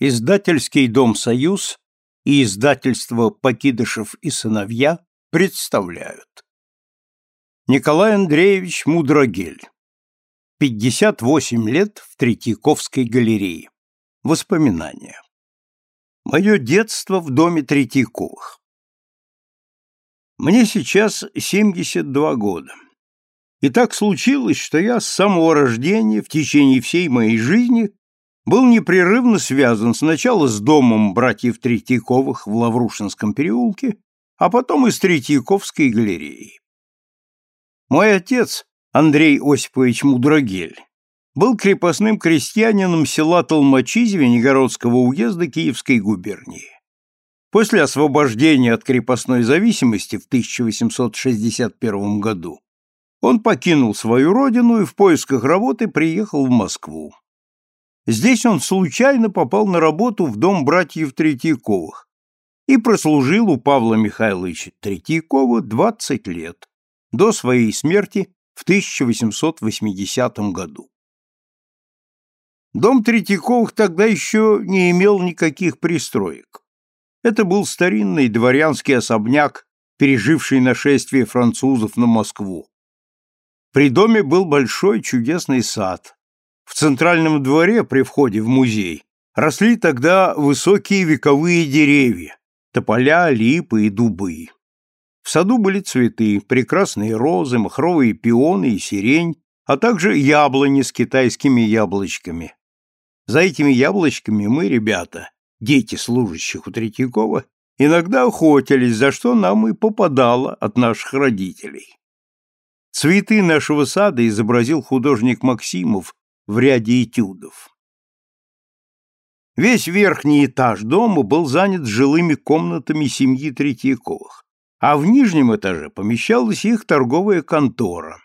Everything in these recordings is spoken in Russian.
Издательский дом «Союз» и издательство «Покидышев и сыновья» представляют. Николай Андреевич Мудрогель. 58 лет в Третьяковской галерее. Воспоминания. Мое детство в доме Третьяковых. Мне сейчас 72 года. И так случилось, что я с самого рождения в течение всей моей жизни был непрерывно связан сначала с домом братьев Третьяковых в Лаврушинском переулке, а потом и с Третьяковской галереей. Мой отец, Андрей Осипович Мудрогель, был крепостным крестьянином села Толмачи Звенигородского уезда Киевской губернии. После освобождения от крепостной зависимости в 1861 году он покинул свою родину и в поисках работы приехал в Москву. Здесь он случайно попал на работу в дом братьев Третьяковых и прослужил у Павла Михайловича Третьякова 20 лет, до своей смерти в 1880 году. Дом Третьяковых тогда еще не имел никаких пристроек. Это был старинный дворянский особняк, переживший нашествие французов на Москву. При доме был большой чудесный сад, в центральном дворе при входе в музей росли тогда высокие вековые деревья, тополя, липы и дубы. В саду были цветы, прекрасные розы, махровые пионы и сирень, а также яблони с китайскими яблочками. За этими яблочками мы, ребята, дети служащих у Третьякова, иногда охотились, за что нам и попадало от наших родителей. Цветы нашего сада изобразил художник Максимов в ряде этюдов. Весь верхний этаж дома был занят жилыми комнатами семьи Третьяковых, а в нижнем этаже помещалась их торговая контора.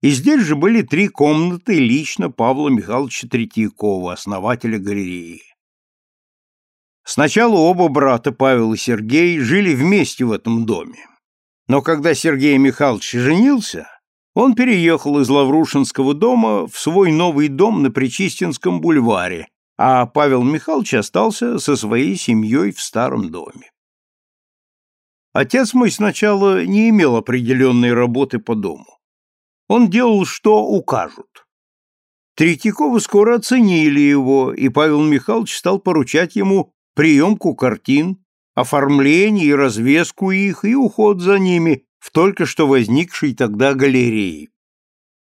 И здесь же были три комнаты лично Павла Михайловича Третьякова, основателя галереи. Сначала оба брата, Павел и Сергей, жили вместе в этом доме. Но когда Сергей Михайлович женился, он переехал из Лаврушинского дома в свой новый дом на Причистинском бульваре, а Павел Михайлович остался со своей семьей в старом доме. Отец мой сначала не имел определенной работы по дому. Он делал, что укажут. Третьякова скоро оценили его, и Павел Михайлович стал поручать ему приемку картин, оформление и развеску их и уход за ними, в только что возникшей тогда галерее.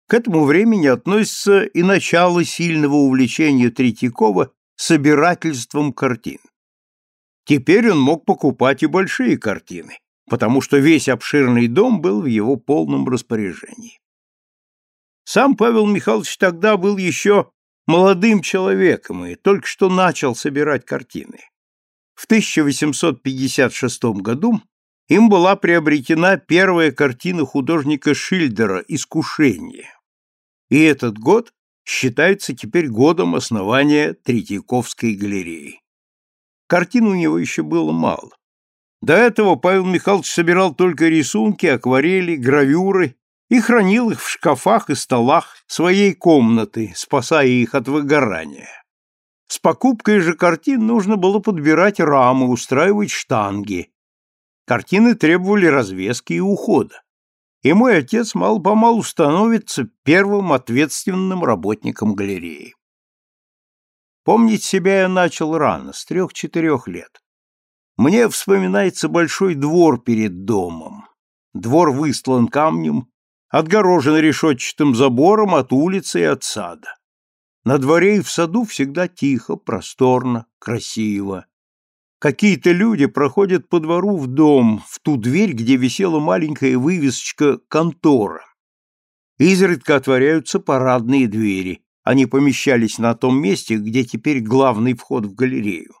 К этому времени относится и начало сильного увлечения Третьякова собирательством картин. Теперь он мог покупать и большие картины, потому что весь обширный дом был в его полном распоряжении. Сам Павел Михайлович тогда был еще молодым человеком и только что начал собирать картины. В 1856 году им была приобретена первая картина художника Шильдера «Искушение». И этот год считается теперь годом основания Третьяковской галереи. Картин у него еще было мало. До этого Павел Михайлович собирал только рисунки, акварели, гравюры и хранил их в шкафах и столах своей комнаты, спасая их от выгорания. С покупкой же картин нужно было подбирать рамы, устраивать штанги, Картины требовали развески и ухода. И мой отец мало-помалу становится первым ответственным работником галереи. Помнить себя я начал рано, с трех-четырех лет. Мне вспоминается большой двор перед домом. Двор выстлан камнем, отгорожен решетчатым забором от улицы и от сада. На дворе и в саду всегда тихо, просторно, красиво. Какие-то люди проходят по двору в дом, в ту дверь, где висела маленькая вывесочка «Контора». Изредка отворяются парадные двери. Они помещались на том месте, где теперь главный вход в галерею.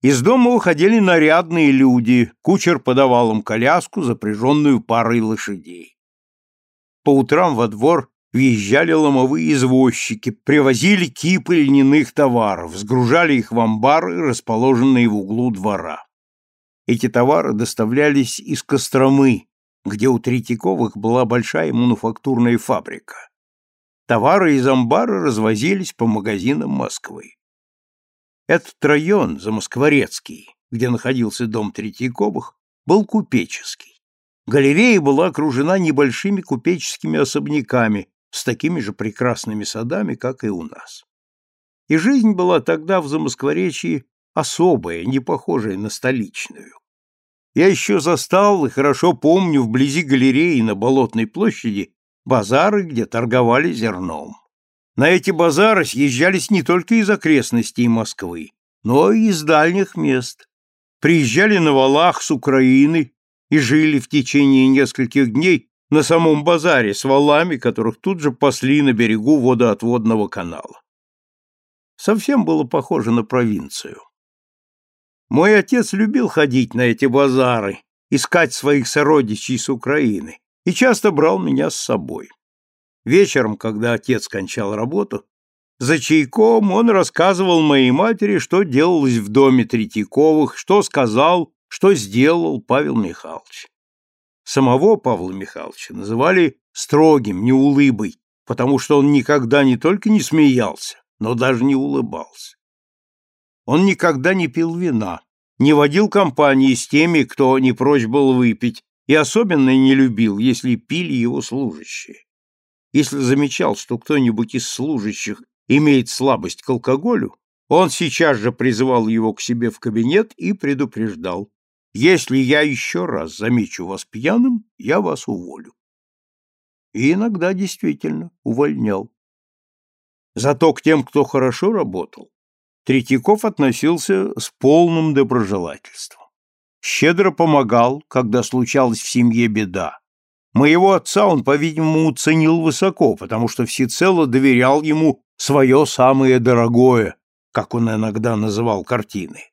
Из дома выходили нарядные люди, кучер подавал им коляску, запряженную парой лошадей. По утрам во двор Въезжали ломовые извозчики, привозили кипы льняных товаров, сгружали их в амбары, расположенные в углу двора. Эти товары доставлялись из Костромы, где у Третьяковых была большая мануфактурная фабрика. Товары из амбара развозились по магазинам Москвы. Этот район, Замоскворецкий, где находился дом Третьяковых, был купеческий. Галерея была окружена небольшими купеческими особняками с такими же прекрасными садами, как и у нас. И жизнь была тогда в Замоскворечье особая, не похожая на столичную. Я еще застал и хорошо помню вблизи галереи на Болотной площади базары, где торговали зерном. На эти базары съезжались не только из окрестностей Москвы, но и из дальних мест. Приезжали на валах с Украины и жили в течение нескольких дней на самом базаре с валами, которых тут же пасли на берегу водоотводного канала. Совсем было похоже на провинцию. Мой отец любил ходить на эти базары, искать своих сородичей с Украины, и часто брал меня с собой. Вечером, когда отец кончал работу, за чайком он рассказывал моей матери, что делалось в доме Третьяковых, что сказал, что сделал Павел Михайлович. Самого Павла Михайловича называли строгим, неулыбой, потому что он никогда не только не смеялся, но даже не улыбался. Он никогда не пил вина, не водил компании с теми, кто не прочь был выпить, и особенно не любил, если пили его служащие. Если замечал, что кто-нибудь из служащих имеет слабость к алкоголю, он сейчас же призывал его к себе в кабинет и предупреждал, «Если я еще раз замечу вас пьяным, я вас уволю». И иногда действительно увольнял. Зато к тем, кто хорошо работал, Третьяков относился с полным доброжелательством. Щедро помогал, когда случалась в семье беда. Моего отца он, по-видимому, ценил высоко, потому что всецело доверял ему свое самое дорогое, как он иногда называл картины.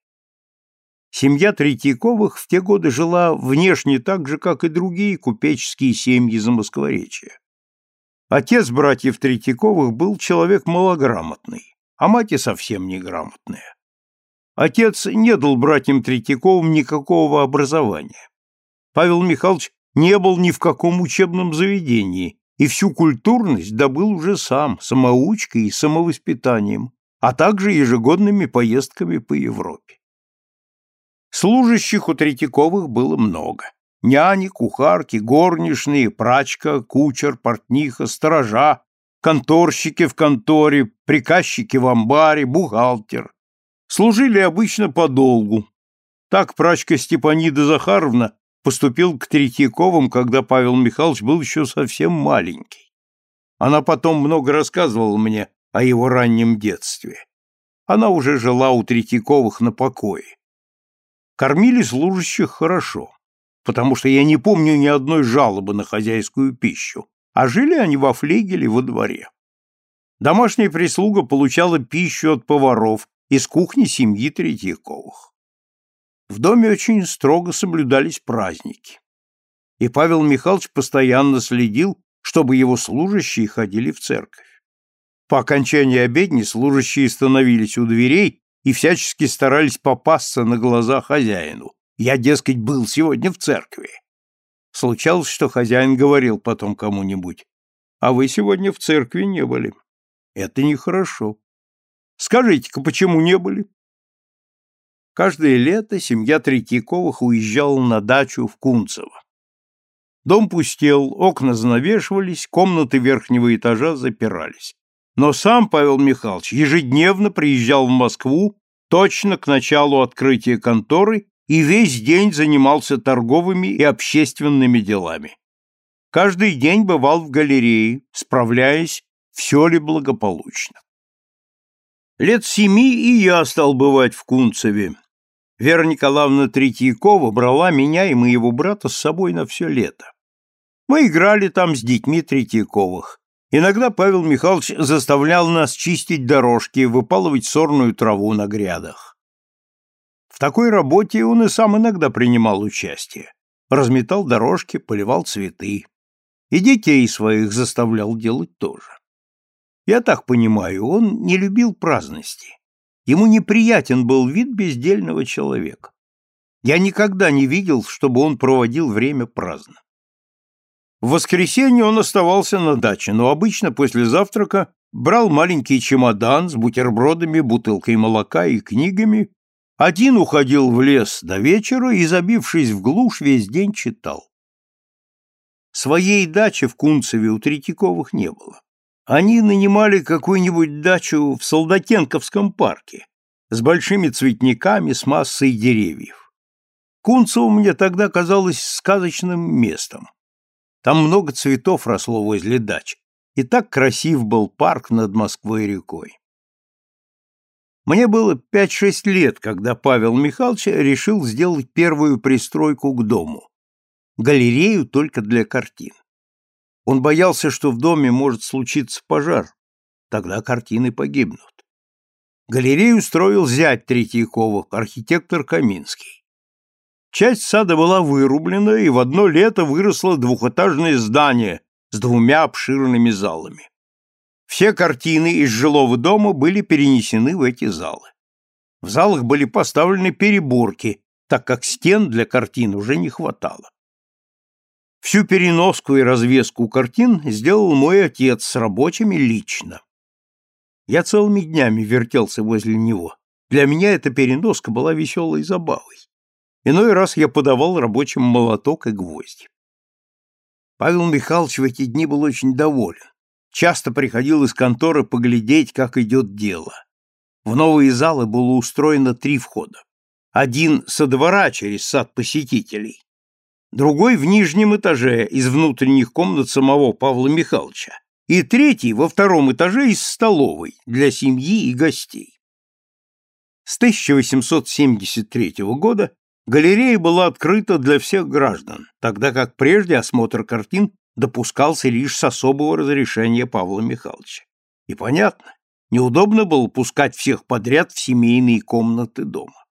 Семья Третьяковых в те годы жила внешне так же, как и другие купеческие семьи Замоскворечья. Отец братьев Третьяковых был человек малограмотный, а мать и совсем неграмотная. Отец не дал братьям Третьяковым никакого образования. Павел Михайлович не был ни в каком учебном заведении и всю культурность добыл уже сам, самоучкой и самовоспитанием, а также ежегодными поездками по Европе. Служащих у Третьяковых было много няни, кухарки, горничные, прачка, кучер, портниха, сторожа, конторщики в конторе, приказчики в амбаре, бухгалтер. Служили обычно подолгу. Так прачка Степанида Захаровна поступил к Третьяковым, когда Павел Михайлович был еще совсем маленький. Она потом много рассказывала мне о его раннем детстве. Она уже жила у Третьяковых на покое. Кормили служащих хорошо потому что я не помню ни одной жалобы на хозяйскую пищу, а жили они во флигеле во дворе. Домашняя прислуга получала пищу от поваров из кухни семьи Третьяковых. В доме очень строго соблюдались праздники. И Павел Михайлович постоянно следил, чтобы его служащие ходили в церковь. По окончании обедни служащие становились у дверей и всячески старались попасться на глаза хозяину, я, дескать, был сегодня в церкви. Случалось, что хозяин говорил потом кому-нибудь, а вы сегодня в церкви не были. Это нехорошо. Скажите-ка, почему не были? Каждое лето семья Третьяковых уезжала на дачу в Кунцево. Дом пустел, окна занавешивались, комнаты верхнего этажа запирались. Но сам Павел Михайлович ежедневно приезжал в Москву точно к началу открытия конторы и весь день занимался торговыми и общественными делами. Каждый день бывал в галерее, справляясь, все ли благополучно. Лет семи и я стал бывать в Кунцеве. Вера Николаевна Третьякова брала меня и моего брата с собой на все лето. Мы играли там с детьми Третьяковых. Иногда Павел Михайлович заставлял нас чистить дорожки, выпалывать сорную траву на грядах. В такой работе он и сам иногда принимал участие. Разметал дорожки, поливал цветы. И детей своих заставлял делать тоже. Я так понимаю, он не любил праздности. Ему неприятен был вид бездельного человека. Я никогда не видел, чтобы он проводил время праздно. В воскресенье он оставался на даче, но обычно после завтрака брал маленький чемодан с бутербродами, бутылкой молока и книгами, один уходил в лес до вечера и, забившись в глушь, весь день читал. Своей дачи в Кунцеве у Третьяковых не было. Они нанимали какую-нибудь дачу в Солдатенковском парке с большими цветниками, с массой деревьев. Кунцево мне тогда казалось сказочным местом. Там много цветов росло возле дач, и так красив был парк над Москвой рекой. Мне было 5-6 лет, когда Павел Михайлович решил сделать первую пристройку к дому. Галерею только для картин. Он боялся, что в доме может случиться пожар. Тогда картины погибнут. Галерею строил зять Третьяковых, архитектор Каминский. Часть сада была вырублена, и в одно лето выросло двухэтажное здание с двумя обширными залами. Все картины из жилого дома были перенесены в эти залы. В залах были поставлены переборки, так как стен для картин уже не хватало. Всю переноску и развеску картин сделал мой отец с рабочими лично. Я целыми днями вертелся возле него. Для меня эта переноска была веселой забавой. Иной раз я подавал рабочим молоток и гвозди. Павел Михайлович в эти дни был очень доволен часто приходил из конторы поглядеть, как идет дело. В новые залы было устроено три входа. Один со двора через сад посетителей, другой в нижнем этаже из внутренних комнат самого Павла Михайловича и третий во втором этаже из столовой для семьи и гостей. С 1873 года галерея была открыта для всех граждан, тогда как прежде осмотр картин допускался лишь с особого разрешения Павла Михайловича. И понятно, неудобно было пускать всех подряд в семейные комнаты дома.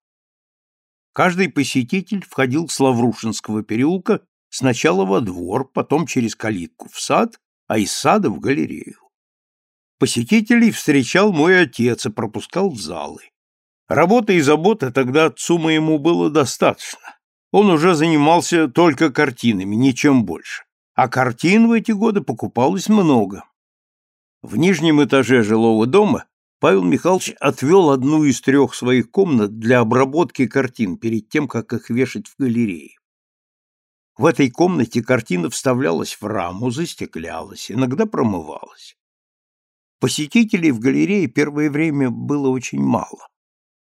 Каждый посетитель входил с Лаврушинского переулка сначала во двор, потом через калитку в сад, а из сада в галерею. Посетителей встречал мой отец и пропускал в залы. Работы и заботы тогда отцу моему было достаточно. Он уже занимался только картинами, ничем больше а картин в эти годы покупалось много. В нижнем этаже жилого дома Павел Михайлович отвел одну из трех своих комнат для обработки картин перед тем, как их вешать в галерее. В этой комнате картина вставлялась в раму, застеклялась, иногда промывалась. Посетителей в галерее первое время было очень мало.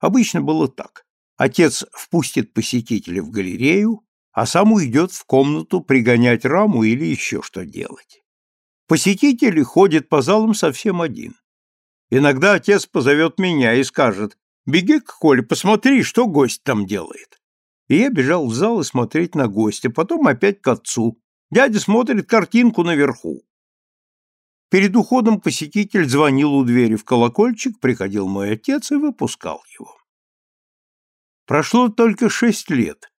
Обычно было так. Отец впустит посетителя в галерею, а сам уйдет в комнату пригонять раму или еще что делать. Посетители ходят по залам совсем один. Иногда отец позовет меня и скажет, «Беги к Коле, посмотри, что гость там делает». И я бежал в зал и смотреть на гостя, потом опять к отцу. Дядя смотрит картинку наверху. Перед уходом посетитель звонил у двери в колокольчик, приходил мой отец и выпускал его. Прошло только шесть лет,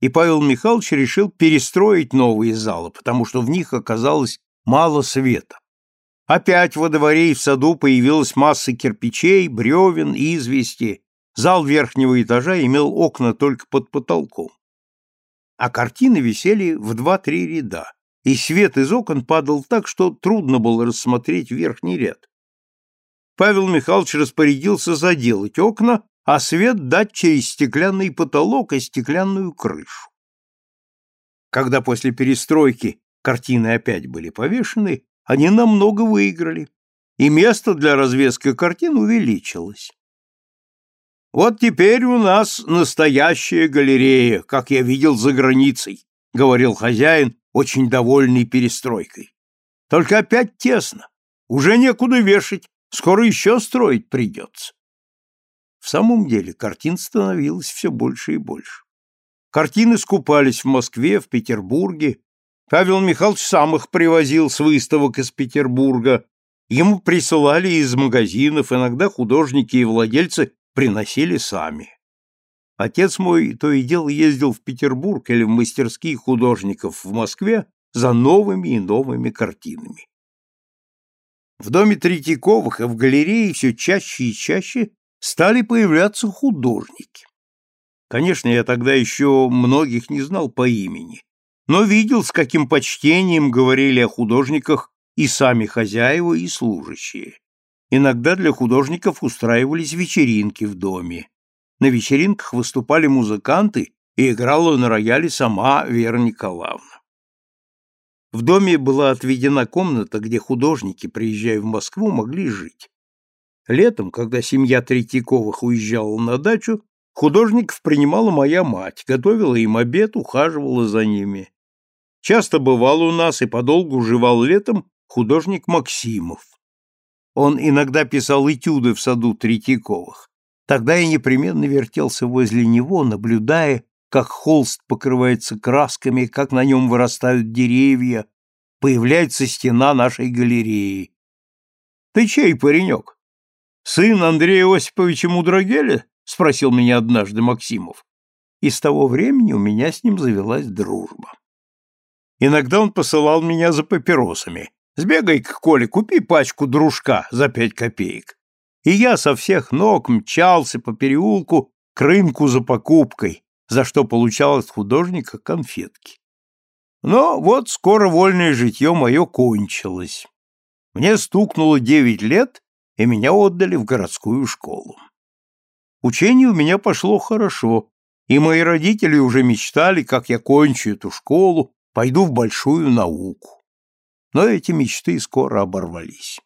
и Павел Михайлович решил перестроить новые залы, потому что в них оказалось мало света. Опять во дворе и в саду появилась масса кирпичей, бревен, извести. Зал верхнего этажа имел окна только под потолком. А картины висели в два-три ряда, и свет из окон падал так, что трудно было рассмотреть верхний ряд. Павел Михайлович распорядился заделать окна а свет дать через стеклянный потолок и стеклянную крышу. Когда после перестройки картины опять были повешены, они намного выиграли, и место для развески картин увеличилось. «Вот теперь у нас настоящая галерея, как я видел за границей», — говорил хозяин, очень довольный перестройкой. «Только опять тесно. Уже некуда вешать, скоро еще строить придется». В самом деле картин становилось все больше и больше. Картины скупались в Москве, в Петербурге. Павел Михайлович сам их привозил с выставок из Петербурга. Ему присылали из магазинов, иногда художники и владельцы приносили сами. Отец мой то и дело ездил в Петербург или в мастерские художников в Москве за новыми и новыми картинами. В доме Третьяковых и в галерее все чаще и чаще стали появляться художники. Конечно, я тогда еще многих не знал по имени, но видел, с каким почтением говорили о художниках и сами хозяева, и служащие. Иногда для художников устраивались вечеринки в доме. На вечеринках выступали музыканты, и играла на рояле сама Вера Николаевна. В доме была отведена комната, где художники, приезжая в Москву, могли жить. Летом, когда семья Третьяковых уезжала на дачу, художников принимала моя мать, готовила им обед, ухаживала за ними. Часто бывал у нас и подолгу жевал летом художник Максимов. Он иногда писал этюды в саду Третьяковых. Тогда я непременно вертелся возле него, наблюдая, как холст покрывается красками, как на нем вырастают деревья, появляется стена нашей галереи. — Ты чей паренек? Сын Андрея Осиповича Мудрагеля? — спросил меня однажды Максимов. И с того времени у меня с ним завелась дружба. Иногда он посылал меня за папиросами. Сбегай к Коле, купи пачку дружка за пять копеек. И я со всех ног мчался по переулку к рынку за покупкой, за что получал от художника конфетки. Но вот скоро вольное житье мое кончилось. Мне стукнуло девять лет, и меня отдали в городскую школу. Учение у меня пошло хорошо, и мои родители уже мечтали, как я кончу эту школу, пойду в большую науку. Но эти мечты скоро оборвались.